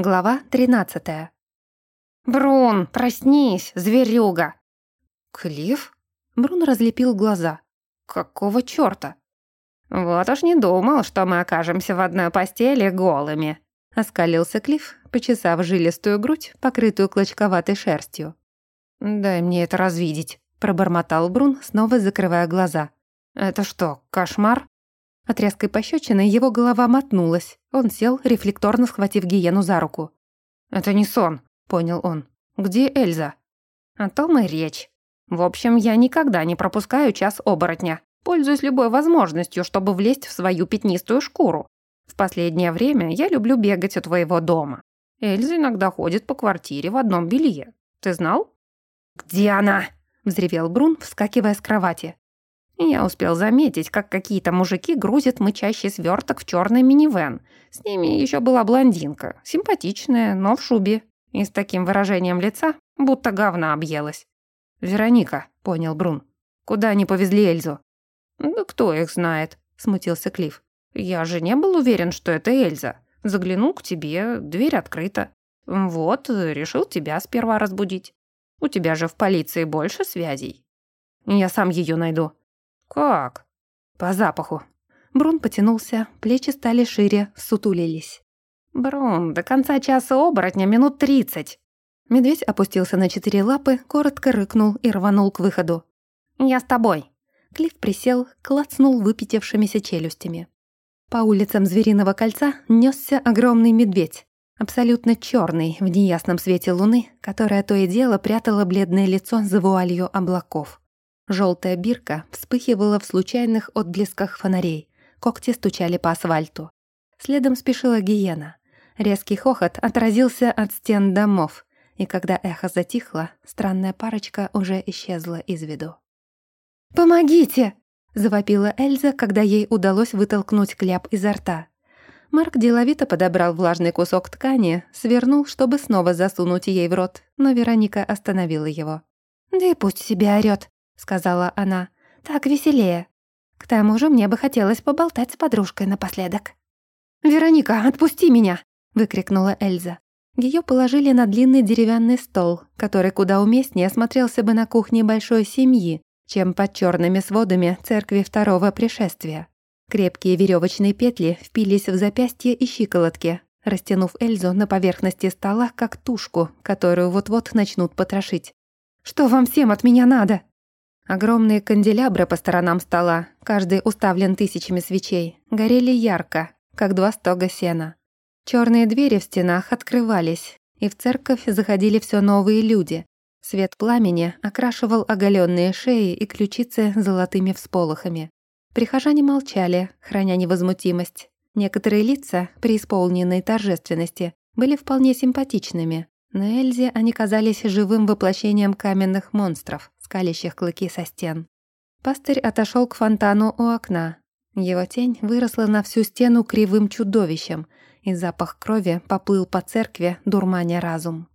Глава 13. «Брун, проснись, зверюга!» «Клифф?» Брун разлепил глаза. «Какого чёрта?» «Вот уж не думал, что мы окажемся в одной постели голыми», — оскалился Клифф, почесав жилистую грудь, покрытую клочковатой шерстью. «Дай мне это развидеть», — пробормотал Брун, снова закрывая глаза. «Это что, кошмар?» От резкой пощечины его голова мотнулась. Он сел, рефлекторно схватив гиену за руку. «Это не сон», — понял он. «Где Эльза?» «О том и речь. В общем, я никогда не пропускаю час оборотня. Пользуюсь любой возможностью, чтобы влезть в свою пятнистую шкуру. В последнее время я люблю бегать у твоего дома. Эльза иногда ходит по квартире в одном белье. Ты знал?» «Где она?» — взревел Брун, вскакивая с кровати. Я успел заметить, как какие-то мужики грузят мычащий сверток в черный минивэн. С ними еще была блондинка, симпатичная, но в шубе. И с таким выражением лица, будто говна объелась. «Вероника», — понял Брун. «Куда они повезли Эльзу?» «Да кто их знает», — смутился Клифф. «Я же не был уверен, что это Эльза. Заглянул к тебе, дверь открыта. Вот, решил тебя сперва разбудить. У тебя же в полиции больше связей». «Я сам ее найду», «Как?» «По запаху». Брун потянулся, плечи стали шире, сутулились. «Брун, до конца часа оборотня минут тридцать». Медведь опустился на четыре лапы, коротко рыкнул и рванул к выходу. «Я с тобой». Клифф присел, клацнул выпятившимися челюстями. По улицам Звериного кольца несся огромный медведь, абсолютно черный в неясном свете луны, которая то и дело прятала бледное лицо за вуалью облаков. Желтая бирка вспыхивала в случайных отблесках фонарей. Когти стучали по асфальту. Следом спешила гиена. Резкий хохот отразился от стен домов, и когда эхо затихло, странная парочка уже исчезла из виду. «Помогите!» — завопила Эльза, когда ей удалось вытолкнуть кляп изо рта. Марк деловито подобрал влажный кусок ткани, свернул, чтобы снова засунуть ей в рот, но Вероника остановила его. «Да и пусть себе орёт сказала она. «Так веселее. К тому же мне бы хотелось поболтать с подружкой напоследок». «Вероника, отпусти меня!» — выкрикнула Эльза. Ее положили на длинный деревянный стол, который куда уместнее смотрелся бы на кухне большой семьи, чем под черными сводами церкви второго пришествия. Крепкие веревочные петли впились в запястье и щиколотки, растянув Эльзу на поверхности стола, как тушку, которую вот-вот начнут потрошить. «Что вам всем от меня надо?» Огромные канделябры по сторонам стола, каждый уставлен тысячами свечей, горели ярко, как два стога сена. Черные двери в стенах открывались, и в церковь заходили все новые люди. Свет пламени окрашивал оголенные шеи и ключицы золотыми всполохами. Прихожане молчали, храня невозмутимость. Некоторые лица, преисполненные торжественности, были вполне симпатичными, но Эльзе они казались живым воплощением каменных монстров, скалящих клыки со стен. Пастырь отошел к фонтану у окна. Его тень выросла на всю стену кривым чудовищем, и запах крови поплыл по церкви, дурманя разум.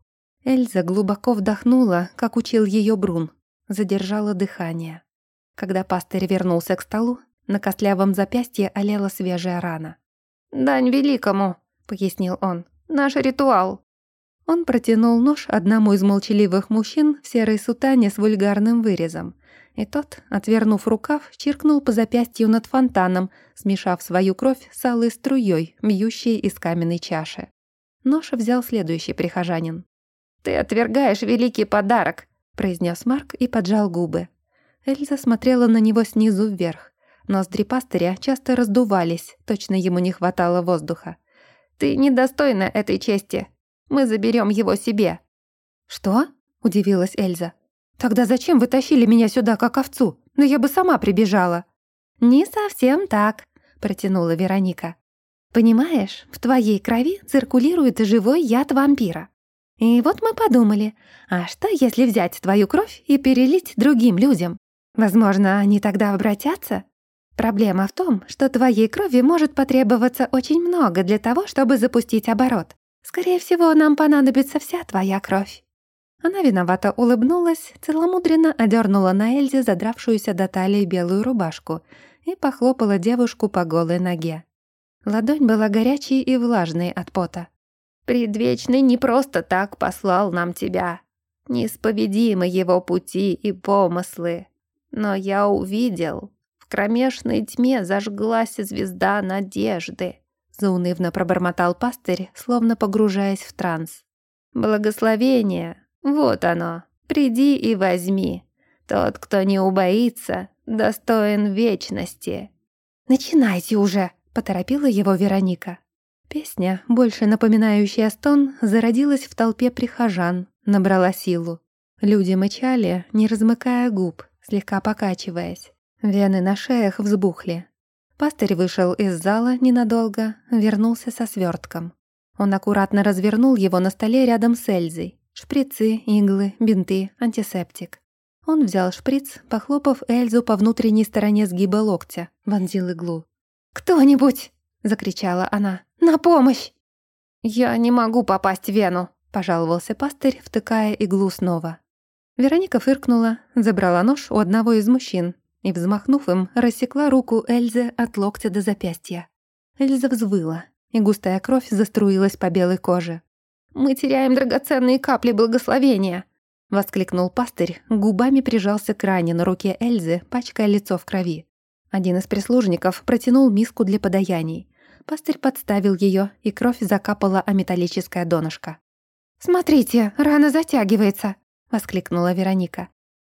Эльза глубоко вдохнула, как учил ее Брун, задержала дыхание. Когда пастырь вернулся к столу, на костлявом запястье олела свежая рана. «Дань великому», — пояснил он, — «наш ритуал». Он протянул нож одному из молчаливых мужчин в серой сутане с вульгарным вырезом. И тот, отвернув рукав, чиркнул по запястью над фонтаном, смешав свою кровь с алой струей, бьющей из каменной чаши. Нож взял следующий прихожанин. «Ты отвергаешь великий подарок», — произнес Марк и поджал губы. Эльза смотрела на него снизу вверх. Ноздри пастыря часто раздувались, точно ему не хватало воздуха. «Ты недостойна этой чести. Мы заберем его себе». «Что?» — удивилась Эльза. «Тогда зачем вы тащили меня сюда, как овцу? Но я бы сама прибежала». «Не совсем так», — протянула Вероника. «Понимаешь, в твоей крови циркулирует живой яд вампира. И вот мы подумали, а что, если взять твою кровь и перелить другим людям? Возможно, они тогда обратятся? Проблема в том, что твоей крови может потребоваться очень много для того, чтобы запустить оборот. Скорее всего, нам понадобится вся твоя кровь». Она виновато улыбнулась, целомудренно одернула на Эльзе задравшуюся до талии белую рубашку и похлопала девушку по голой ноге. Ладонь была горячей и влажной от пота. Предвечный не просто так послал нам тебя. Неисповедимы его пути и помыслы. Но я увидел, в кромешной тьме зажглась звезда надежды. Заунывно пробормотал пастырь, словно погружаясь в транс. «Благословение, вот оно, приди и возьми. Тот, кто не убоится, достоин вечности». «Начинайте уже!» — поторопила его Вероника. Песня, больше напоминающая стон, зародилась в толпе прихожан, набрала силу. Люди мычали, не размыкая губ, слегка покачиваясь. Вены на шеях взбухли. Пастырь вышел из зала ненадолго, вернулся со свертком. Он аккуратно развернул его на столе рядом с Эльзой. Шприцы, иглы, бинты, антисептик. Он взял шприц, похлопав Эльзу по внутренней стороне сгиба локтя, вонзил иглу. «Кто-нибудь!» — закричала она. «На помощь!» «Я не могу попасть в вену», — пожаловался пастырь, втыкая иглу снова. Вероника фыркнула, забрала нож у одного из мужчин и, взмахнув им, рассекла руку Эльзы от локтя до запястья. Эльза взвыла, и густая кровь заструилась по белой коже. «Мы теряем драгоценные капли благословения!» — воскликнул пастырь, губами прижался к ране на руке Эльзы, пачкая лицо в крови. Один из прислужников протянул миску для подаяний. Пастырь подставил ее, и кровь закапала о металлическое донышко. «Смотрите, рана затягивается!» — воскликнула Вероника.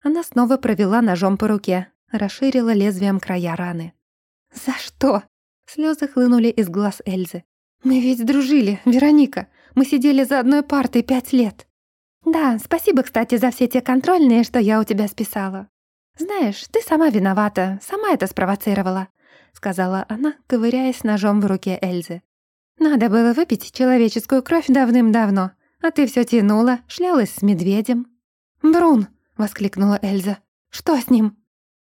Она снова провела ножом по руке, расширила лезвием края раны. «За что?» Слезы хлынули из глаз Эльзы. «Мы ведь дружили, Вероника. Мы сидели за одной партой пять лет». «Да, спасибо, кстати, за все те контрольные, что я у тебя списала. Знаешь, ты сама виновата, сама это спровоцировала сказала она, ковыряясь ножом в руке Эльзы. «Надо было выпить человеческую кровь давным-давно, а ты все тянула, шлялась с медведем». «Брун!» — воскликнула Эльза. «Что с ним?»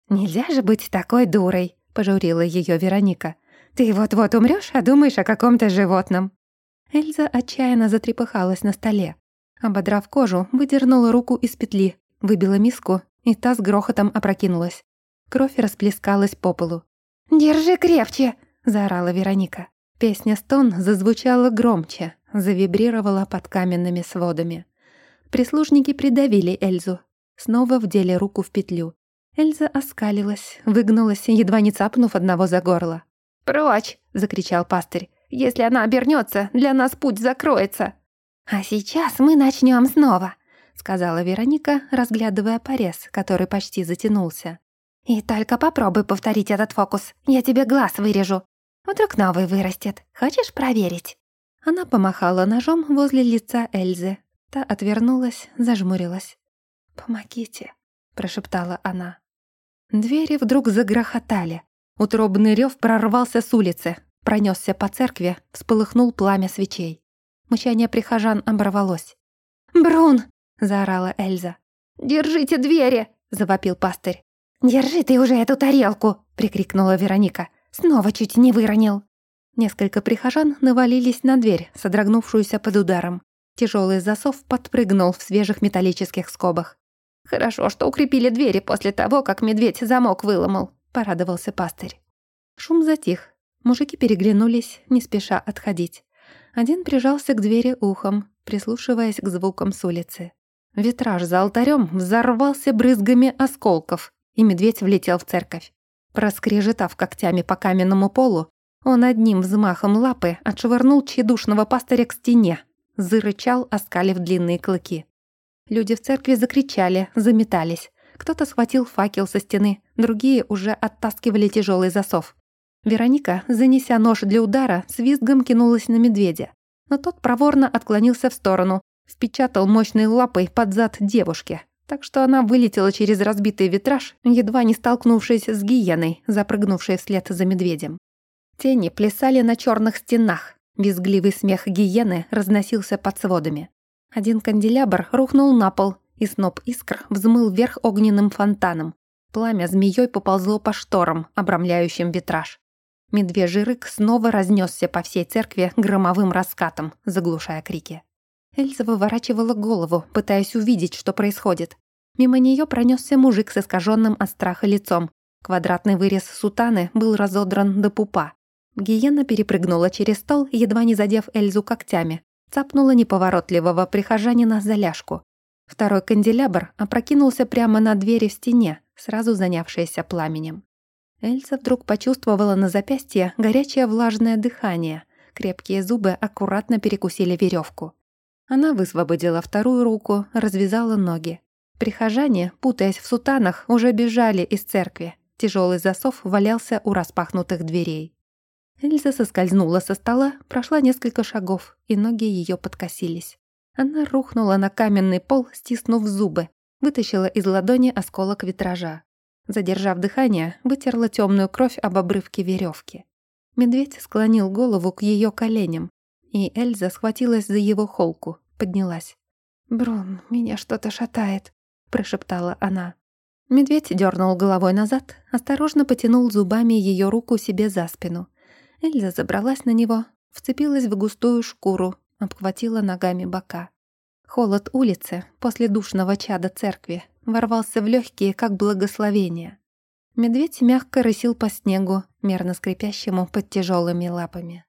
«Нельзя же быть такой дурой», — пожурила ее Вероника. «Ты вот-вот умрешь, а думаешь о каком-то животном». Эльза отчаянно затрепыхалась на столе. Ободрав кожу, выдернула руку из петли, выбила миску, и та с грохотом опрокинулась. Кровь расплескалась по полу. «Держи крепче!» — заорала Вероника. Песня «Стон» зазвучала громче, завибрировала под каменными сводами. Прислужники придавили Эльзу. Снова вдели руку в петлю. Эльза оскалилась, выгнулась, едва не цапнув одного за горло. «Прочь!» — закричал пастырь. «Если она обернется, для нас путь закроется!» «А сейчас мы начнем снова!» — сказала Вероника, разглядывая порез, который почти затянулся. «И только попробуй повторить этот фокус, я тебе глаз вырежу. Вдруг новый вырастет. Хочешь проверить?» Она помахала ножом возле лица Эльзы. Та отвернулась, зажмурилась. «Помогите», — прошептала она. Двери вдруг загрохотали. Утробный рев прорвался с улицы, пронесся по церкви, вспыхнул пламя свечей. Мычание прихожан оборвалось. «Брун!» — заорала Эльза. «Держите двери!» — завопил пастырь. «Держи ты уже эту тарелку!» — прикрикнула Вероника. «Снова чуть не выронил!» Несколько прихожан навалились на дверь, содрогнувшуюся под ударом. Тяжелый засов подпрыгнул в свежих металлических скобах. «Хорошо, что укрепили двери после того, как медведь замок выломал», — порадовался пастырь. Шум затих. Мужики переглянулись, не спеша отходить. Один прижался к двери ухом, прислушиваясь к звукам с улицы. Витраж за алтарем взорвался брызгами осколков, и медведь влетел в церковь. Проскрежетав когтями по каменному полу, он одним взмахом лапы отшвырнул тщедушного пастыря к стене, зарычал, оскалив длинные клыки. Люди в церкви закричали, заметались. Кто-то схватил факел со стены, другие уже оттаскивали тяжелый засов. Вероника, занеся нож для удара, с визгом кинулась на медведя. Но тот проворно отклонился в сторону, впечатал мощной лапой под зад девушки, так что она вылетела через разбитый витраж, едва не столкнувшись с гиеной, запрыгнувшей вслед за медведем. Тени плясали на черных стенах. Визгливый смех гиены разносился под сводами. Один канделябр рухнул на пол, и сноп искр взмыл вверх огненным фонтаном. Пламя змеей поползло по шторам, обрамляющим витраж. Медвежий рык снова разнесся по всей церкви громовым раскатом, заглушая крики. Эльза выворачивала голову, пытаясь увидеть, что происходит. Мимо нее пронесся мужик с искаженным от страха лицом. Квадратный вырез сутаны был разодран до пупа. Гиена перепрыгнула через стол, едва не задев Эльзу когтями. Цапнула неповоротливого прихожанина за ляжку. Второй канделябр опрокинулся прямо на двери в стене, сразу занявшиеся пламенем. Эльза вдруг почувствовала на запястье горячее влажное дыхание. Крепкие зубы аккуратно перекусили веревку. Она высвободила вторую руку, развязала ноги. Прихожане, путаясь в сутанах, уже бежали из церкви. Тяжелый засов валялся у распахнутых дверей. Эльза соскользнула со стола, прошла несколько шагов, и ноги ее подкосились. Она рухнула на каменный пол, стиснув зубы, вытащила из ладони осколок витража. Задержав дыхание, вытерла темную кровь об обрывке веревки. Медведь склонил голову к ее коленям, и Эльза схватилась за его холку, поднялась. «Брун, меня что-то шатает», — прошептала она. Медведь дернул головой назад, осторожно потянул зубами ее руку себе за спину. Эльза забралась на него, вцепилась в густую шкуру, обхватила ногами бока. Холод улицы после душного чада церкви ворвался в легкие, как благословение. Медведь мягко рысил по снегу, мерно скрипящему под тяжелыми лапами.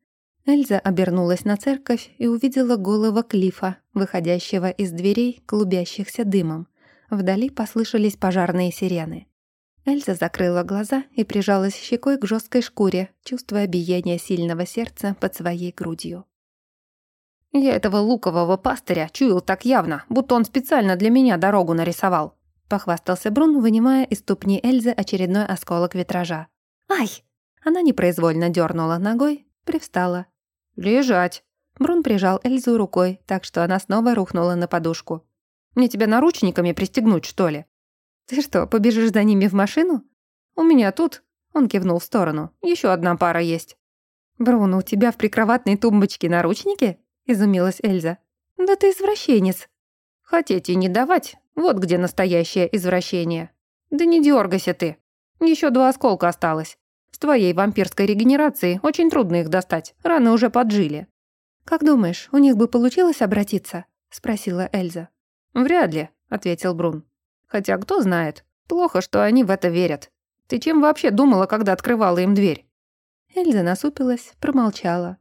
Эльза обернулась на церковь и увидела голого Клифа, выходящего из дверей, клубящихся дымом. Вдали послышались пожарные сирены. Эльза закрыла глаза и прижалась щекой к жесткой шкуре, чувствуя биение сильного сердца под своей грудью. «Я этого лукового пастыря чуял так явно, будто он специально для меня дорогу нарисовал», похвастался Брун, вынимая из ступни Эльзы очередной осколок витража. «Ай!» Она непроизвольно дернула ногой, привстала. «Лежать!» Брун прижал Эльзу рукой, так что она снова рухнула на подушку. «Мне тебя наручниками пристегнуть, что ли?» «Ты что, побежишь за ними в машину?» «У меня тут...» Он кивнул в сторону. Еще одна пара есть». «Брун, у тебя в прикроватной тумбочке наручники?» Изумилась Эльза. «Да ты извращенец». «Хотите не давать? Вот где настоящее извращение. Да не дергайся ты. Еще два осколка осталось. С твоей вампирской регенерацией очень трудно их достать. Раны уже поджили». «Как думаешь, у них бы получилось обратиться?» — спросила Эльза. «Вряд ли», — ответил Брун. «Хотя кто знает. Плохо, что они в это верят. Ты чем вообще думала, когда открывала им дверь?» Эльза насупилась, промолчала.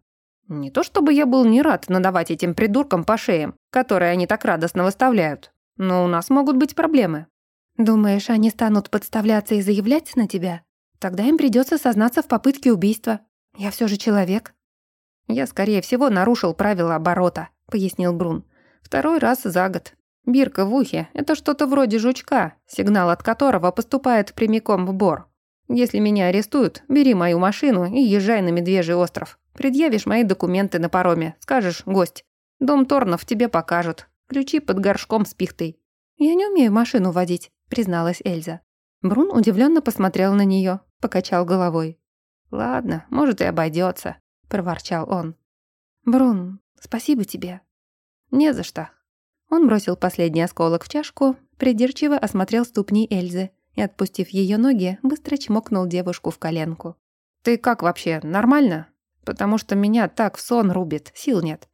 «Не то чтобы я был не рад надавать этим придуркам по шеям, которые они так радостно выставляют. Но у нас могут быть проблемы. Думаешь, они станут подставляться и заявлять на тебя? Тогда им придется сознаться в попытке убийства. Я все же человек. Я, скорее всего, нарушил правила оборота, пояснил Брун. Второй раз за год. Бирка в ухе – это что-то вроде жучка, сигнал от которого поступает прямиком в бор. Если меня арестуют, бери мою машину и езжай на Медвежий остров. Предъявишь мои документы на пароме, скажешь «гость». Дом Торнов тебе покажут, Ключи под горшком с пихтой. Я не умею машину водить, призналась Эльза. Брун удивленно посмотрел на нее, покачал головой. Ладно, может и обойдется, проворчал он. Брун, спасибо тебе. Не за что. Он бросил последний осколок в чашку, придирчиво осмотрел ступни Эльзы и, отпустив ее ноги, быстро чмокнул девушку в коленку. «Ты как вообще, нормально? Потому что меня так в сон рубит, сил нет».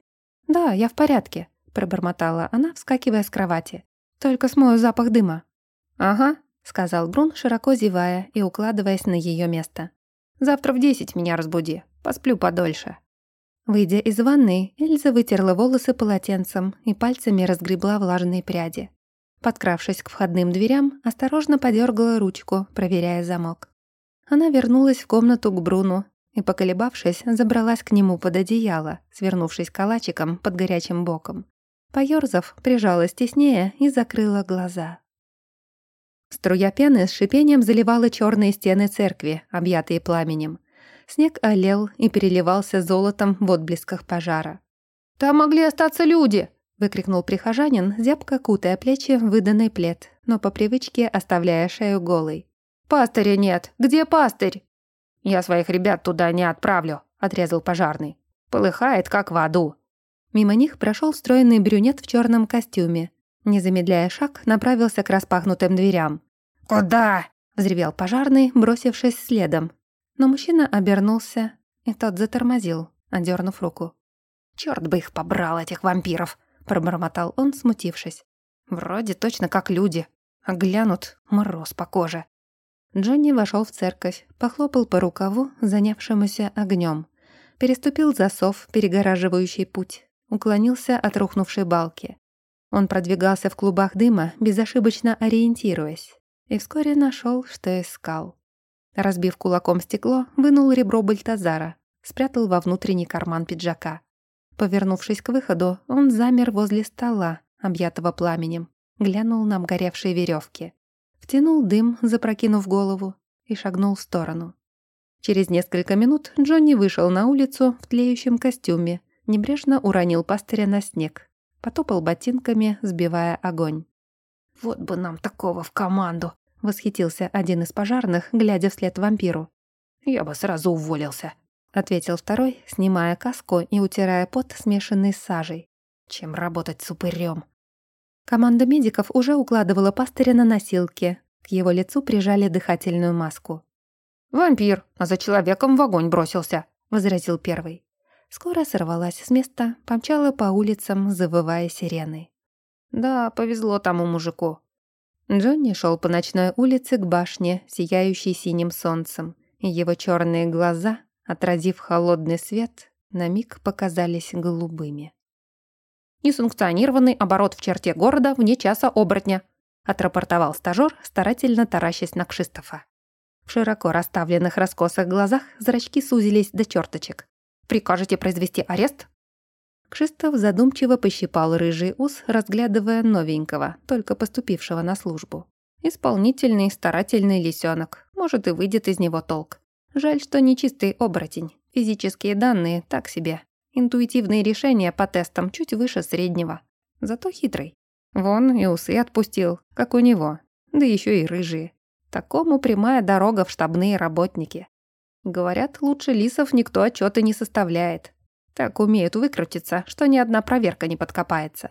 «Да, я в порядке», пробормотала она, вскакивая с кровати. «Только смою запах дыма». «Ага», — сказал Брун, широко зевая и укладываясь на ее место. «Завтра в десять меня разбуди. Посплю подольше». Выйдя из ванной, Эльза вытерла волосы полотенцем и пальцами разгребла влажные пряди. Подкравшись к входным дверям, осторожно подергала ручку, проверяя замок. Она вернулась в комнату к Бруну и, поколебавшись, забралась к нему под одеяло, свернувшись калачиком под горячим боком. Поёрзав, прижалась теснее и закрыла глаза. Струя пены с шипением заливала черные стены церкви, объятые пламенем. Снег олел и переливался золотом в отблесках пожара. «Там могли остаться люди!» — выкрикнул прихожанин, зябко кутая плечи в выданный плед, но по привычке оставляя шею голой. «Пастыря нет! Где пастырь?» «Я своих ребят туда не отправлю», — отрезал пожарный. «Полыхает, как в аду». Мимо них прошел стройный брюнет в черном костюме. Не замедляя шаг, направился к распахнутым дверям. «Куда?» – взревел пожарный, бросившись следом. Но мужчина обернулся, и тот затормозил, одернув руку. «Чёрт бы их побрал, этих вампиров!» – пробормотал он, смутившись. «Вроде точно как люди, а глянут – мороз по коже». Джонни вошел в церковь, похлопал по рукаву, занявшемуся огнем, переступил засов, перегораживающий путь, уклонился от рухнувшей балки. Он продвигался в клубах дыма, безошибочно ориентируясь, и вскоре нашел, что искал. Разбив кулаком стекло, вынул ребро Бальтазара, спрятал во внутренний карман пиджака. Повернувшись к выходу, он замер возле стола, объятого пламенем, глянул на обгоревшие веревки, втянул дым, запрокинув голову, и шагнул в сторону. Через несколько минут Джонни вышел на улицу в тлеющем костюме, небрежно уронил пастыря на снег, потопал ботинками, сбивая огонь. «Вот бы нам такого в команду!» — восхитился один из пожарных, глядя вслед вампиру. «Я бы сразу уволился», — ответил второй, снимая каску и утирая пот, смешанный с сажей. «Чем работать с упырём?» Команда медиков уже укладывала пастыря на носилки. К его лицу прижали дыхательную маску. «Вампир, а за человеком в огонь бросился», — возразил первый. Скоро сорвалась с места, помчала по улицам, завывая сиреной. Да, повезло тому мужику. Джонни шел по ночной улице к башне, сияющей синим солнцем, и его черные глаза, отразив холодный свет, на миг показались голубыми. «Несанкционированный оборот в черте города вне часа оборотня», отрапортовал стажёр, старательно таращась на Кшистофа. В широко расставленных раскосых глазах зрачки сузились до черточек. Прикажете произвести арест?» Кшистов задумчиво пощипал рыжий ус, разглядывая новенького, только поступившего на службу. Исполнительный, старательный лисенок. Может, и выйдет из него толк. Жаль, что нечистый оборотень. Физические данные так себе. Интуитивные решения по тестам чуть выше среднего. Зато хитрый. Вон и усы отпустил, как у него. Да еще и рыжие. Такому прямая дорога в штабные работники. Говорят, лучше лисов никто отчеты не составляет. Так умеют выкрутиться, что ни одна проверка не подкопается.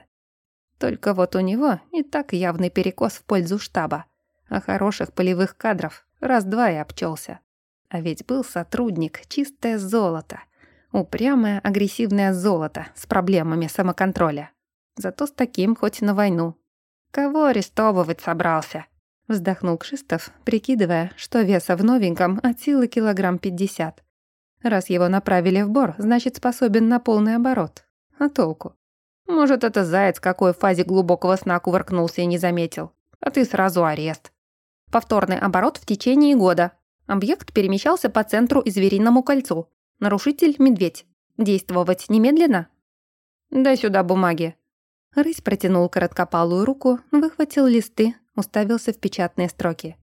Только вот у него и так явный перекос в пользу штаба. А хороших полевых кадров раз-два и обчелся. А ведь был сотрудник, чистое золото. Упрямое, агрессивное золото с проблемами самоконтроля. Зато с таким хоть на войну. Кого арестовывать собрался? Вздохнул Кшистов, прикидывая, что веса в новеньком от силы килограмм пятьдесят. Раз его направили в бор, значит, способен на полный оборот. А толку? Может, это заяц какой в фазе глубокого сна кувыркнулся и не заметил. А ты сразу арест. Повторный оборот в течение года. Объект перемещался по центру и звериному кольцу. Нарушитель – медведь. Действовать немедленно? Дай сюда бумаги. Рысь протянул короткопалую руку, выхватил листы, уставился в печатные строки.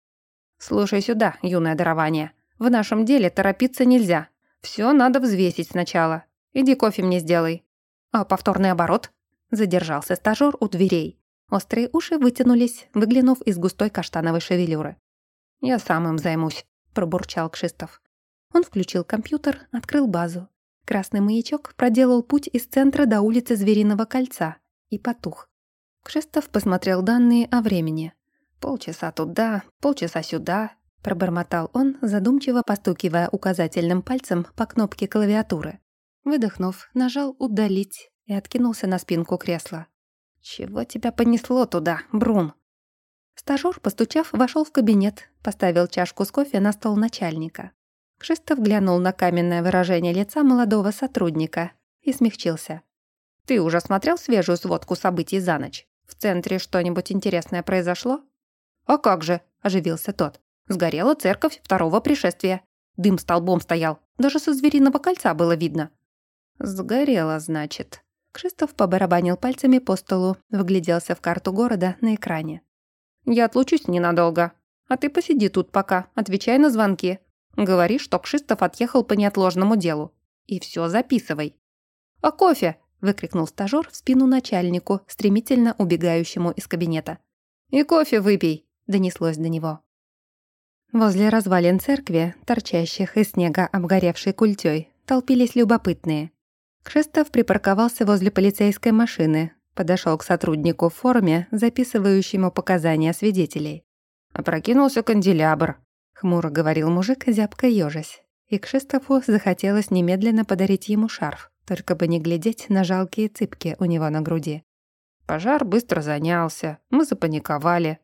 «Слушай сюда, юное дарование. В нашем деле торопиться нельзя. Все надо взвесить сначала. Иди кофе мне сделай». «А повторный оборот?» Задержался стажёр у дверей. Острые уши вытянулись, выглянув из густой каштановой шевелюры. «Я сам им займусь», – пробурчал Кшистов. Он включил компьютер, открыл базу. Красный маячок проделал путь из центра до улицы Звериного кольца и потух. Кшестов посмотрел данные о времени. «Полчаса туда, полчаса сюда», — пробормотал он, задумчиво постукивая указательным пальцем по кнопке клавиатуры. Выдохнув, нажал «Удалить» и откинулся на спинку кресла. «Чего тебя понесло туда, Брун?» Стажёр, постучав, вошел в кабинет, поставил чашку с кофе на стол начальника. Кшистов глянул на каменное выражение лица молодого сотрудника и смягчился. «Ты уже смотрел свежую сводку событий за ночь?» В центре что-нибудь интересное произошло? А как же, оживился тот. Сгорела церковь второго пришествия. Дым столбом стоял. Даже со звериного кольца было видно. Сгорела, значит. Кшистов побарабанил пальцами по столу, вгляделся в карту города на экране. «Я отлучусь ненадолго. А ты посиди тут пока, отвечай на звонки. Говори, что Кшистов отъехал по неотложному делу. И все записывай». «А кофе?» выкрикнул стажёр в спину начальнику, стремительно убегающему из кабинета. «И кофе выпей!» — донеслось до него. Возле развалин церкви, торчащих из снега обгоревшей культёй, толпились любопытные. Кшестов припарковался возле полицейской машины, подошёл к сотруднику в форме, записывающему показания свидетелей. «Опрокинулся канделябр», — хмуро говорил мужик, зябко ёжась. И Кшистофу захотелось немедленно подарить ему шарф только бы не глядеть на жалкие цыпки у него на груди. Пожар быстро занялся, мы запаниковали.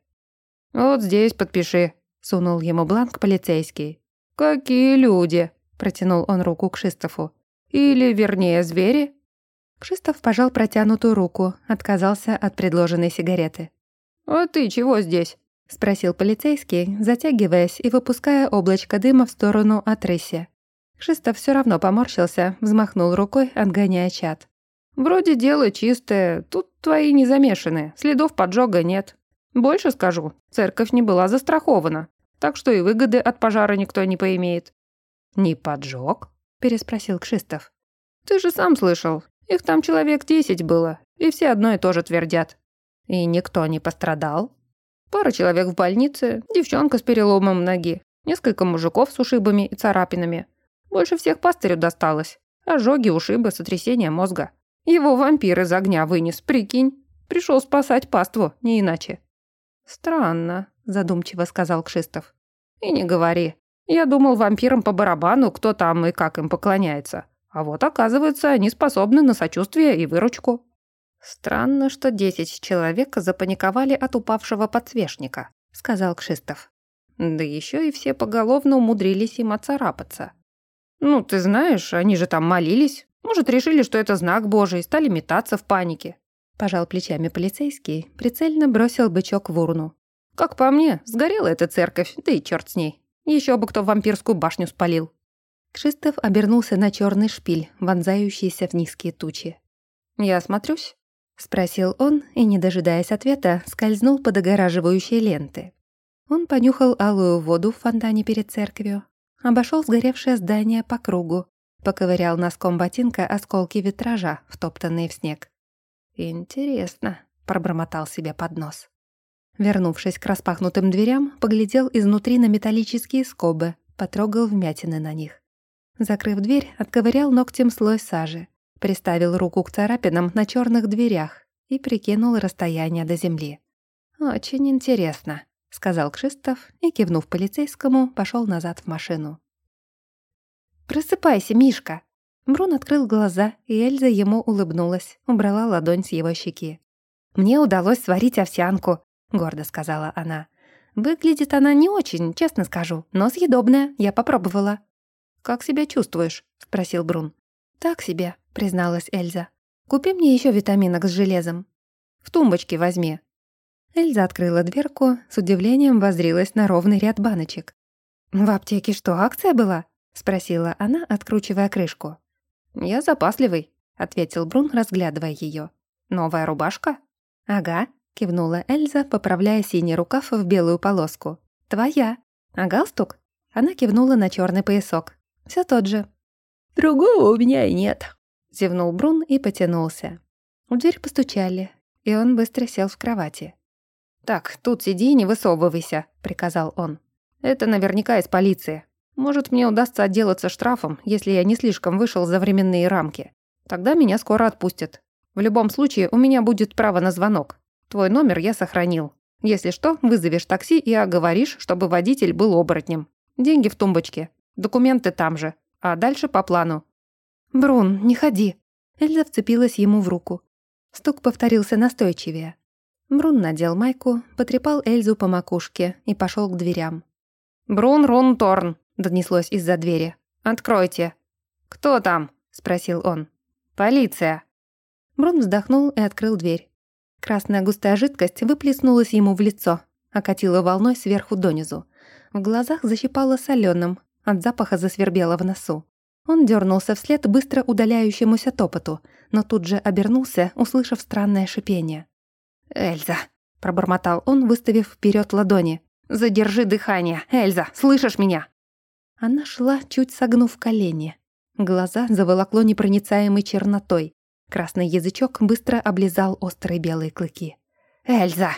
«Вот здесь подпиши», — сунул ему бланк полицейский. «Какие люди!» — протянул он руку к Шистофу. «Или, вернее, звери?» Кшистов пожал протянутую руку, отказался от предложенной сигареты. «А ты чего здесь?» — спросил полицейский, затягиваясь и выпуская облачко дыма в сторону от рыси. Кшистов все равно поморщился, взмахнул рукой, отгоняя чат. «Вроде дело чистое, тут твои не замешаны, следов поджога нет. Больше скажу, церковь не была застрахована, так что и выгоды от пожара никто не поимеет». «Не поджог?» — переспросил Кшистов. «Ты же сам слышал, их там человек десять было, и все одно и то же твердят». «И никто не пострадал?» «Пара человек в больнице, девчонка с переломом ноги, несколько мужиков с ушибами и царапинами. Больше всех пастырю досталось. Ожоги, ушибы, сотрясение мозга. Его вампир из огня вынес, прикинь. Пришел спасать паству, не иначе». «Странно», — задумчиво сказал Кшистов. «И не говори. Я думал, вампирам по барабану, кто там и как им поклоняется. А вот, оказывается, они способны на сочувствие и выручку». «Странно, что десять человек запаниковали от упавшего подсвечника», — сказал Кшистов. «Да еще и все поголовно умудрились им отцарапаться». «Ну, ты знаешь, они же там молились. Может, решили, что это знак Божий, стали метаться в панике». Пожал плечами полицейский, прицельно бросил бычок в урну. «Как по мне, сгорела эта церковь, да и черт с ней. Еще бы кто вампирскую башню спалил». Кшистов обернулся на черный шпиль, вонзающийся в низкие тучи. «Я осмотрюсь?» — спросил он и, не дожидаясь ответа, скользнул под огораживающие ленты. Он понюхал алую воду в фонтане перед церковью, обошел сгоревшее здание по кругу, поковырял носком ботинка осколки витража, втоптанные в снег. «Интересно», — пробормотал себе под нос. Вернувшись к распахнутым дверям, поглядел изнутри на металлические скобы, потрогал вмятины на них. Закрыв дверь, отковырял ногтем слой сажи, приставил руку к царапинам на черных дверях и прикинул расстояние до земли. «Очень интересно», — сказал Кшистов и, кивнув полицейскому, пошел назад в машину. «Просыпайся, Мишка!» Брун открыл глаза, и Эльза ему улыбнулась, убрала ладонь с его щеки. «Мне удалось сварить овсянку», — гордо сказала она. «Выглядит она не очень, честно скажу, но съедобная, я попробовала». «Как себя чувствуешь?» — спросил Брун. «Так себе», — призналась Эльза. «Купи мне еще витаминок с железом». «В тумбочке возьми». Эльза открыла дверку, с удивлением воззрилась на ровный ряд баночек. «В аптеке что, акция была?» — спросила она, откручивая крышку. «Я запасливый», — ответил Брун, разглядывая ее. «Новая рубашка?» «Ага», — кивнула Эльза, поправляя синий рукав в белую полоску. «Твоя. А галстук?» Она кивнула на черный поясок. Все тот же». «Другого у меня и нет», — зевнул Брун и потянулся. В дверь постучали, и он быстро сел в кровати. «Так, тут сиди и не высовывайся», — приказал он. «Это наверняка из полиции. Может, мне удастся отделаться штрафом, если я не слишком вышел за временные рамки. Тогда меня скоро отпустят. В любом случае, у меня будет право на звонок. Твой номер я сохранил. Если что, вызовешь такси и оговоришь, чтобы водитель был оборотнем. Деньги в тумбочке. Документы там же. А дальше по плану». «Брун, не ходи». Эльза вцепилась ему в руку. Стук повторился настойчивее. Брун надел майку, потрепал Эльзу по макушке и пошел к дверям. «Брун Рун Торн», — донеслось из-за двери. «Откройте». «Кто там?» — спросил он. «Полиция». Брун вздохнул и открыл дверь. Красная густая жидкость выплеснулась ему в лицо, окатила волной сверху донизу. В глазах защипало соленым, от запаха засвербело в носу. Он дернулся вслед быстро удаляющемуся топоту, но тут же обернулся, услышав странное шипение. «Эльза!» — пробормотал он, выставив вперед ладони. «Задержи дыхание! Эльза, слышишь меня?» Она шла, чуть согнув колени. Глаза заволокло непроницаемой чернотой. Красный язычок быстро облизал острые белые клыки. «Эльза!»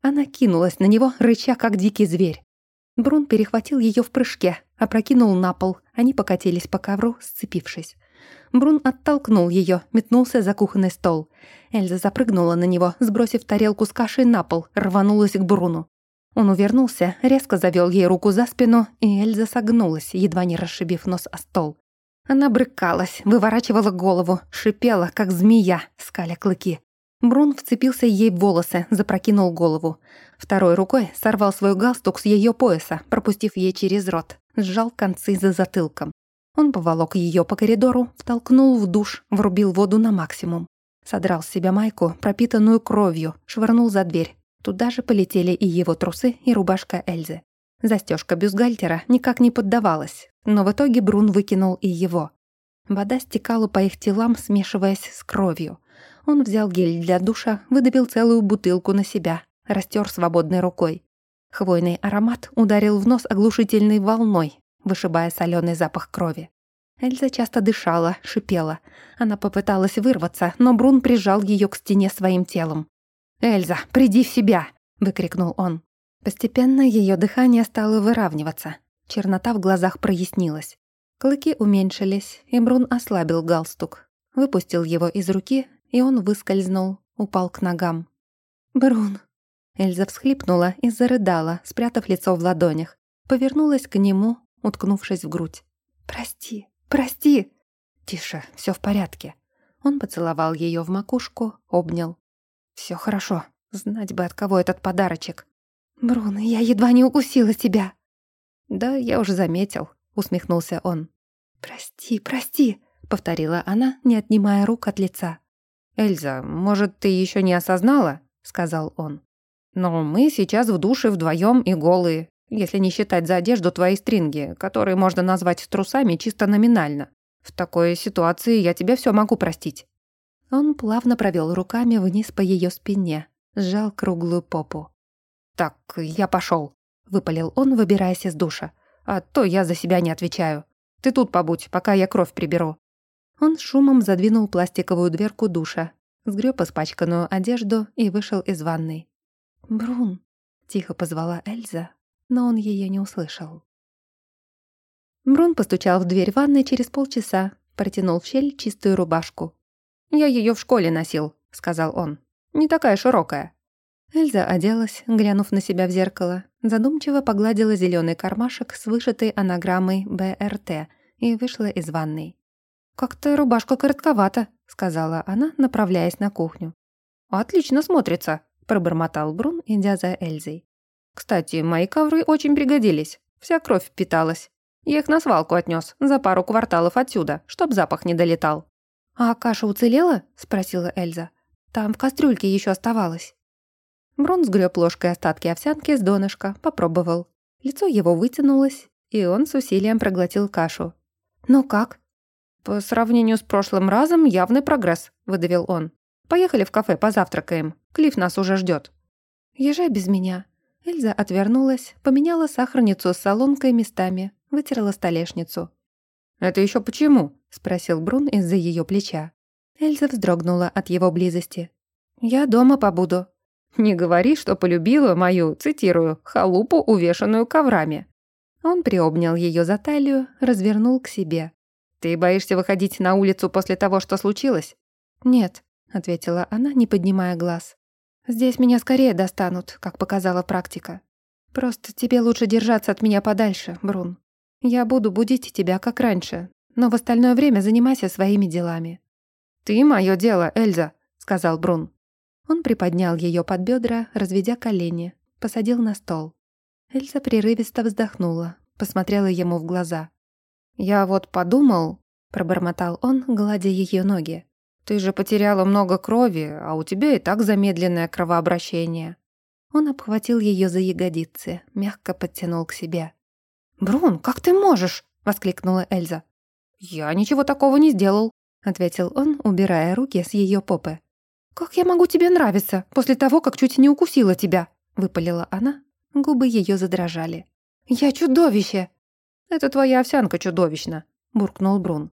Она кинулась на него, рыча, как дикий зверь. Брун перехватил ее в прыжке, опрокинул на пол. Они покатились по ковру, сцепившись. Брун оттолкнул ее, метнулся за кухонный стол. Эльза запрыгнула на него, сбросив тарелку с кашей на пол, рванулась к Бруну. Он увернулся, резко завел ей руку за спину, и Эльза согнулась, едва не расшибив нос о стол. Она брыкалась, выворачивала голову, шипела, как змея, скаля клыки. Брун вцепился ей в волосы, запрокинул голову. Второй рукой сорвал свой галстук с ее пояса, пропустив ей через рот. Сжал концы за затылком. Он поволок ее по коридору, втолкнул в душ, врубил воду на максимум. Содрал с себя майку, пропитанную кровью, швырнул за дверь. Туда же полетели и его трусы, и рубашка Эльзы. Застежка бюстгальтера никак не поддавалась, но в итоге Брун выкинул и его. Вода стекала по их телам, смешиваясь с кровью. Он взял гель для душа, выдавил целую бутылку на себя, растер свободной рукой. Хвойный аромат ударил в нос оглушительной волной, вышибая соленый запах крови. Эльза часто дышала, шипела. Она попыталась вырваться, но Брун прижал ее к стене своим телом. «Эльза, приди в себя!» — выкрикнул он. Постепенно ее дыхание стало выравниваться. Чернота в глазах прояснилась. Клыки уменьшились, и Брун ослабил галстук. Выпустил его из руки, и он выскользнул, упал к ногам. «Брун!» Эльза всхлипнула и зарыдала, спрятав лицо в ладонях. Повернулась к нему, уткнувшись в грудь. «Прости, прости!» «Тише, все в порядке». Он поцеловал ее в макушку, обнял. Все хорошо, знать бы, от кого этот подарочек». «Брун, я едва не укусила тебя». «Да, я уже заметил», — усмехнулся он. «Прости, прости», — повторила она, не отнимая рук от лица. «Эльза, может, ты еще не осознала?» — сказал он. «Но мы сейчас в душе вдвоем и голые, если не считать за одежду твои стринги, которые можно назвать трусами чисто номинально. В такой ситуации я тебе все могу простить». Он плавно провел руками вниз по ее спине, сжал круглую попу. «Так, я пошел, выпалил он, выбираясь из душа. «А то я за себя не отвечаю. Ты тут побудь, пока я кровь приберу». Он шумом задвинул пластиковую дверку душа, сгреб испачканную одежду и вышел из ванной. «Брун!» — тихо позвала Эльза, но он ее не услышал. Брун постучал в дверь ванной через полчаса, протянул в щель чистую рубашку. «Я ее в школе носил», — сказал он. «Не такая широкая». Эльза оделась, глянув на себя в зеркало, задумчиво погладила зеленый кармашек с вышитой анаграммой «БРТ» и вышла из ванной. «Как-то рубашка коротковата», — сказала она, направляясь на кухню. «Отлично смотрится», — пробормотал Брун, идя за Эльзой. «Кстати, мои ковры очень пригодились. Вся кровь впиталась. Я их на свалку отнес за пару кварталов отсюда, чтоб запах не долетал». «А каша уцелела?» — спросила Эльза. «Там в кастрюльке еще оставалось». Брон сгреб ложкой остатки овсянки с донышка, попробовал. Лицо его вытянулось, и он с усилием проглотил кашу. «Ну как?» «По сравнению с прошлым разом явный прогресс», — выдавил он. «Поехали в кафе, позавтракаем. Клифф нас уже ждет. «Езжай без меня». Эльза отвернулась, поменяла сахарницу с солонкой местами, вытерла столешницу. «Это еще почему?» — спросил Брун из-за ее плеча. Эльза вздрогнула от его близости. «Я дома побуду». «Не говори, что полюбила мою, цитирую, халупу, увешанную коврами». Он приобнял ее за талию, развернул к себе. «Ты боишься выходить на улицу после того, что случилось?» «Нет», — ответила она, не поднимая глаз. «Здесь меня скорее достанут, как показала практика. Просто тебе лучше держаться от меня подальше, Брун. Я буду будить тебя, как раньше, но в остальное время занимайся своими делами». «Ты мое дело, Эльза», — сказал Брун. Он приподнял ее под бедра, разведя колени, посадил на стол. Эльза прерывисто вздохнула, посмотрела ему в глаза. «Я вот подумал», — пробормотал он, гладя ее ноги. «Ты же потеряла много крови, а у тебя и так замедленное кровообращение». Он обхватил ее за ягодицы, мягко подтянул к себе. «Брун, как ты можешь?» — воскликнула Эльза. «Я ничего такого не сделал», — ответил он, убирая руки с ее попы. «Как я могу тебе нравиться после того, как чуть не укусила тебя?» — выпалила она. Губы ее задрожали. «Я чудовище!» «Это твоя овсянка чудовищна», — буркнул Брун.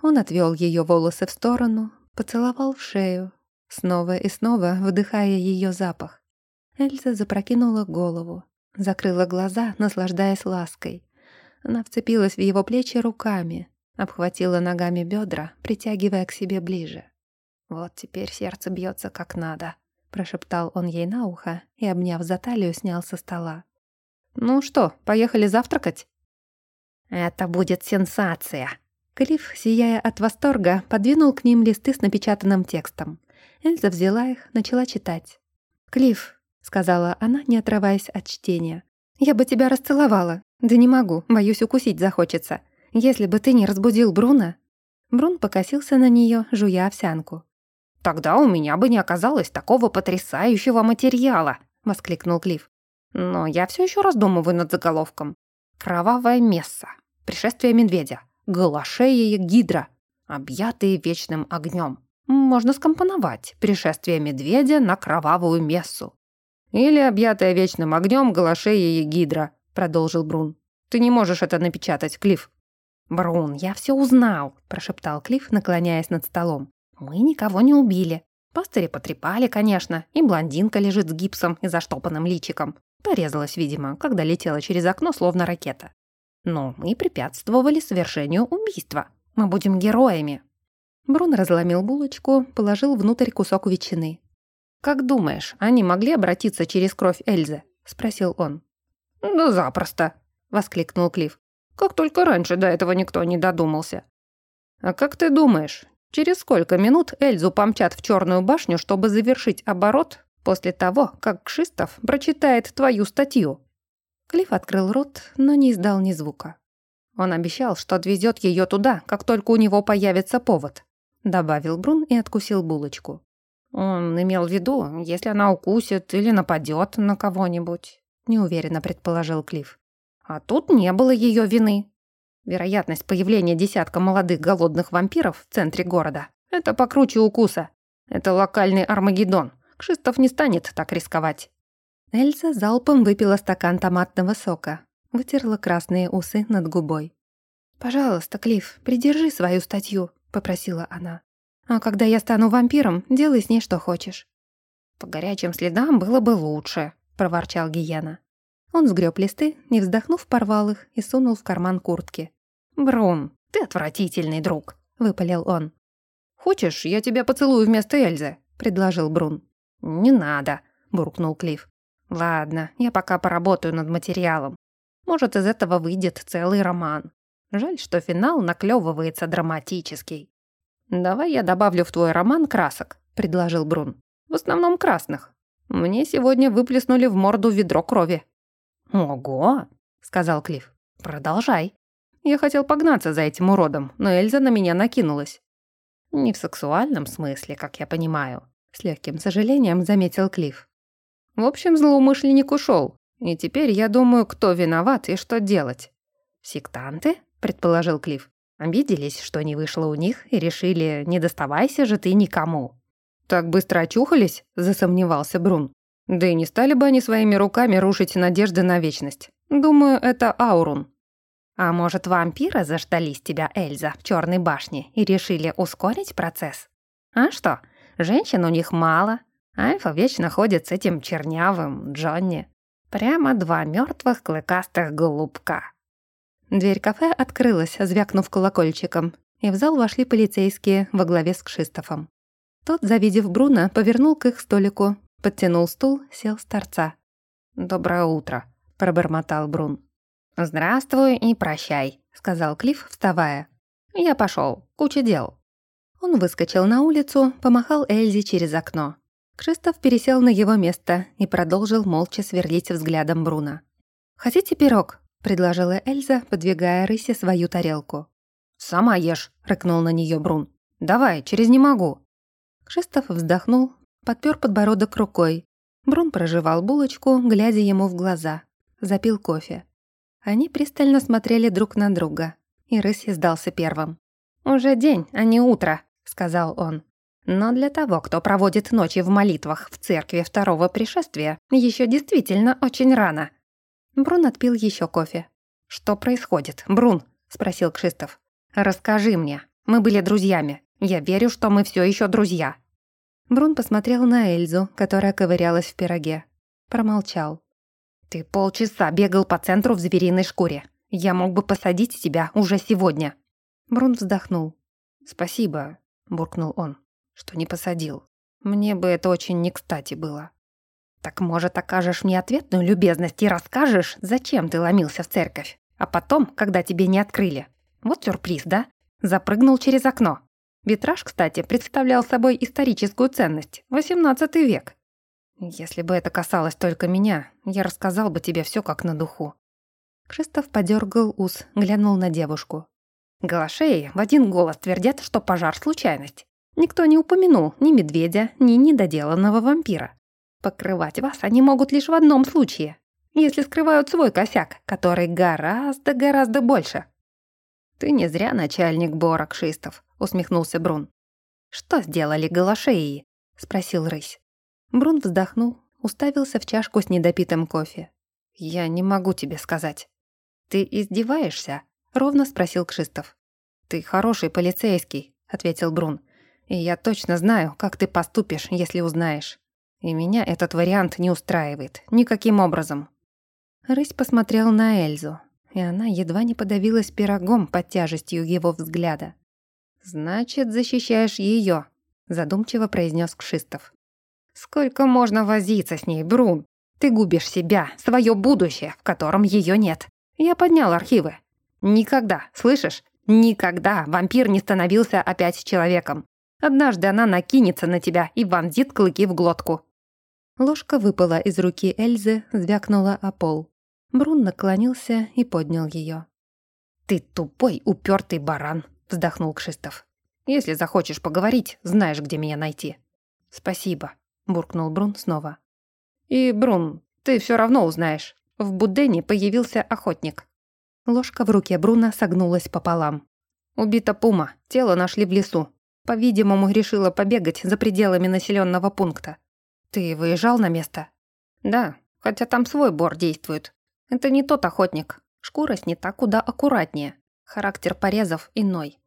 Он отвел ее волосы в сторону, поцеловал шею, снова и снова вдыхая ее запах. Эльза запрокинула голову, закрыла глаза, наслаждаясь лаской. Она вцепилась в его плечи руками, обхватила ногами бедра, притягивая к себе ближе. «Вот теперь сердце бьется как надо», — прошептал он ей на ухо и, обняв за талию, снял со стола. «Ну что, поехали завтракать?» «Это будет сенсация!» Клифф, сияя от восторга, подвинул к ним листы с напечатанным текстом. Эльза взяла их, начала читать. «Клифф», — сказала она, не отрываясь от чтения, — «я бы тебя расцеловала, да не могу, боюсь, укусить захочется. если бы ты не разбудил Бруна...» Брун покосился на нее, жуя овсянку. «Тогда у меня бы не оказалось такого потрясающего материала!» — воскликнул Клифф. «Но я все еще раздумываю над заголовком. Кровавое месса. Пришествие медведя. Голошея гидра. Объятые вечным огнем. Можно скомпоновать пришествие медведя на кровавую мессу. Или объятая вечным огнем голошея гидра», — продолжил Брун. «Ты не можешь это напечатать, Клифф». «Брун, я все узнал», — прошептал Клифф, наклоняясь над столом. «Мы никого не убили. Пастыри потрепали, конечно, и блондинка лежит с гипсом и заштопанным личиком. Порезалась, видимо, когда летела через окно, словно ракета. Но мы препятствовали совершению убийства. Мы будем героями». Брун разломил булочку, положил внутрь кусок ветчины. «Как думаешь, они могли обратиться через кровь Эльзы?» — спросил он. «Да запросто», — воскликнул Клифф. «Как только раньше до этого никто не додумался». «А как ты думаешь, через сколько минут Эльзу помчат в Черную башню, чтобы завершить оборот после того, как Кшистов прочитает твою статью?» Клифф открыл рот, но не издал ни звука. «Он обещал, что отвезет ее туда, как только у него появится повод», — добавил Брун и откусил булочку. «Он имел в виду, если она укусит или нападет на кого-нибудь», — неуверенно предположил Клифф. «А тут не было ее вины. Вероятность появления десятка молодых голодных вампиров в центре города — это покруче укуса. Это локальный Армагеддон. Кшистов не станет так рисковать». Эльза залпом выпила стакан томатного сока, вытерла красные усы над губой. «Пожалуйста, Клифф, придержи свою статью», — попросила она. А когда я стану вампиром, делай с ней что хочешь». «По горячим следам было бы лучше», — проворчал Гиена. Он сгреб листы, не вздохнув, порвал их и сунул в карман куртки. «Брун, ты отвратительный друг», — выпалил он. «Хочешь, я тебя поцелую вместо Эльзы?» — предложил Брун. «Не надо», — буркнул Клифф. «Ладно, я пока поработаю над материалом. Может, из этого выйдет целый роман. Жаль, что финал наклевывается драматический». «Давай я добавлю в твой роман красок», — предложил Брун. «В основном красных. Мне сегодня выплеснули в морду ведро крови». «Ого!» — сказал Клифф. «Продолжай». Я хотел погнаться за этим уродом, но Эльза на меня накинулась. «Не в сексуальном смысле, как я понимаю», — с легким сожалением заметил Клифф. «В общем, злоумышленник ушел, и теперь я думаю, кто виноват и что делать». «Сектанты?» — предположил Клифф. Обиделись, что не вышло у них, и решили, не доставайся же ты никому. «Так быстро очухались?» – засомневался Брун. «Да и не стали бы они своими руками рушить надежды на вечность. Думаю, это Аурун». «А может, вампиры заждались тебя, Эльза, в Черной башне и решили ускорить процесс? А что, женщин у них мало. Альфа вечно ходит с этим чернявым Джонни. Прямо два мертвых клыкастых голубка». Дверь кафе открылась, звякнув колокольчиком, и в зал вошли полицейские во главе с Кшистофом. Тот, завидев Бруна, повернул к их столику, подтянул стул, сел с торца. «Доброе утро», — пробормотал Брун. «Здравствуй и прощай», — сказал Клифф, вставая. «Я пошел, куча дел». Он выскочил на улицу, помахал Эльзе через окно. Кшистов пересел на его место и продолжил молча сверлить взглядом Бруна. «Хотите пирог?» — предложила Эльза, подвигая рысе свою тарелку. «Сама ешь», — рыкнул на нее Брун. «Давай, через не могу». Кшистов вздохнул, подпер подбородок рукой. Брун прожевал булочку, глядя ему в глаза. Запил кофе. Они пристально смотрели друг на друга. И рысь сдался первым. «Уже день, а не утро», — сказал он. «Но для того, кто проводит ночи в молитвах в церкви второго пришествия, еще действительно очень рано. Брун отпил еще кофе. «Что происходит, Брун?» — спросил Кшистов. «Расскажи мне. Мы были друзьями. Я верю, что мы все еще друзья». Брун посмотрел на Эльзу, которая ковырялась в пироге. Промолчал. «Ты полчаса бегал по центру в звериной шкуре. Я мог бы посадить тебя уже сегодня». Брун вздохнул. «Спасибо», — буркнул он, — «что не посадил. Мне бы это очень не кстати было». «Так, может, окажешь мне ответную любезность и расскажешь, зачем ты ломился в церковь? А потом, когда тебе не открыли. Вот сюрприз, да? Запрыгнул через окно. Витраж, кстати, представлял собой историческую ценность. 18 век. Если бы это касалось только меня, я рассказал бы тебе все как на духу». Кшистов подергал ус, глянул на девушку. Галашеи в один голос твердят, что пожар — случайность. Никто не упомянул ни медведя, ни недоделанного вампира. Покрывать вас они могут лишь в одном случае, если скрывают свой косяк, который гораздо-гораздо больше. «Ты не зря начальник Борок, Шистов», — усмехнулся Брун. «Что сделали галашеи?» — спросил рысь. Брун вздохнул, уставился в чашку с недопитым кофе. «Я не могу тебе сказать». «Ты издеваешься?» — ровно спросил Кшистов. «Ты хороший полицейский», — ответил Брун. И я точно знаю, как ты поступишь, если узнаешь. И меня этот вариант не устраивает. Никаким образом». Рысь посмотрел на Эльзу, и она едва не подавилась пирогом под тяжестью его взгляда. «Значит, защищаешь ее», — задумчиво произнес Кшистов. «Сколько можно возиться с ней, Брун? Ты губишь себя, свое будущее, в котором ее нет. Я поднял архивы. Никогда, слышишь? Никогда вампир не становился опять человеком. Однажды она накинется на тебя и вонзит клыки в глотку». Ложка выпала из руки Эльзы, звякнула о пол. Брун наклонился и поднял ее. «Ты тупой, упертый баран», — вздохнул Кшистов. «Если захочешь поговорить, знаешь, где меня найти». «Спасибо», — буркнул Брун снова. «И, Брун, ты все равно узнаешь. В Будене появился охотник». Ложка в руке Бруна согнулась пополам. «Убита пума, тело нашли в лесу. По-видимому, решила побегать за пределами населенного пункта. Ты выезжал на место? Да, хотя там свой бор действует. Это не тот охотник. Шкура снята куда аккуратнее. Характер порезов иной.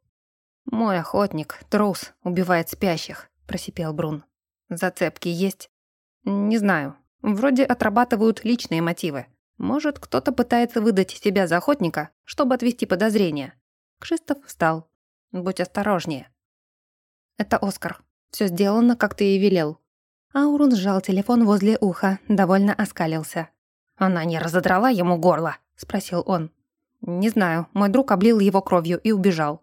Мой охотник, трус, убивает спящих, просипел Брун. Зацепки есть? Не знаю. Вроде отрабатывают личные мотивы. Может, кто-то пытается выдать себя за охотника, чтобы отвести подозрения. Кшистов встал. Будь осторожнее. «Это Оскар. Все сделано, как ты и велел». Аурун сжал телефон возле уха, довольно оскалился. «Она не разодрала ему горло?» — спросил он. «Не знаю. Мой друг облил его кровью и убежал».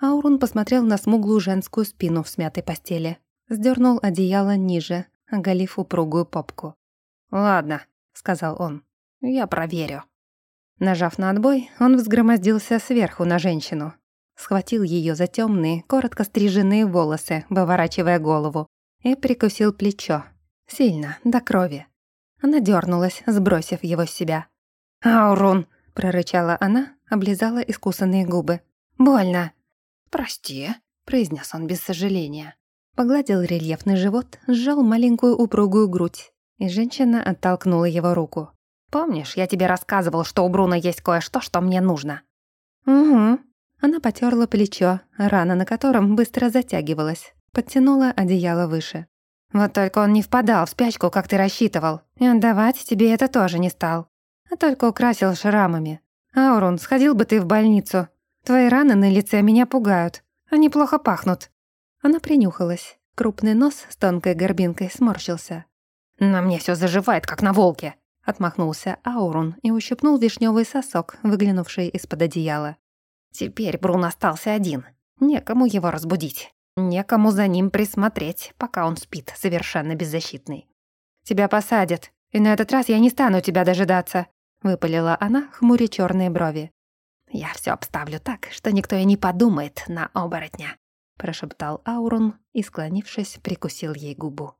Аурун посмотрел на смуглую женскую спину в смятой постели. Сдернул одеяло ниже, оголив упругую попку. «Ладно», — сказал он. «Я проверю». Нажав на отбой, он взгромоздился сверху на женщину, схватил ее за темные, коротко стриженные волосы, выворачивая голову, и прикусил плечо. Сильно, до крови. Она дернулась, сбросив его с себя. «Аурун!» — прорычала она, облизала искусанные губы. «Больно!» «Прости», — произнес он без сожаления. Погладил рельефный живот, сжал маленькую упругую грудь, и женщина оттолкнула его руку. «Помнишь, я тебе рассказывал, что у Бруна есть кое-что, что мне нужно?» «Угу», она потерла плечо, рана на котором быстро затягивалась, подтянула одеяло выше. «Вот только он не впадал в спячку, как ты рассчитывал, и отдавать тебе это тоже не стал, а только украсил шрамами. Аурун, сходил бы ты в больницу. Твои раны на лице меня пугают, они плохо пахнут». Она принюхалась. Крупный нос с тонкой горбинкой сморщился. «На мне все заживает, как на волке», — отмахнулся Аурун и ущипнул вишневый сосок, выглянувший из-под одеяла. Теперь Брун остался один. Некому его разбудить. Некому за ним присмотреть, пока он спит, совершенно беззащитный. «Тебя посадят, и на этот раз я не стану тебя дожидаться», — выпалила она, хмуря черные брови. «Я все обставлю так, что никто и не подумает на оборотня», — прошептал Аурон и, склонившись, прикусил ей губу.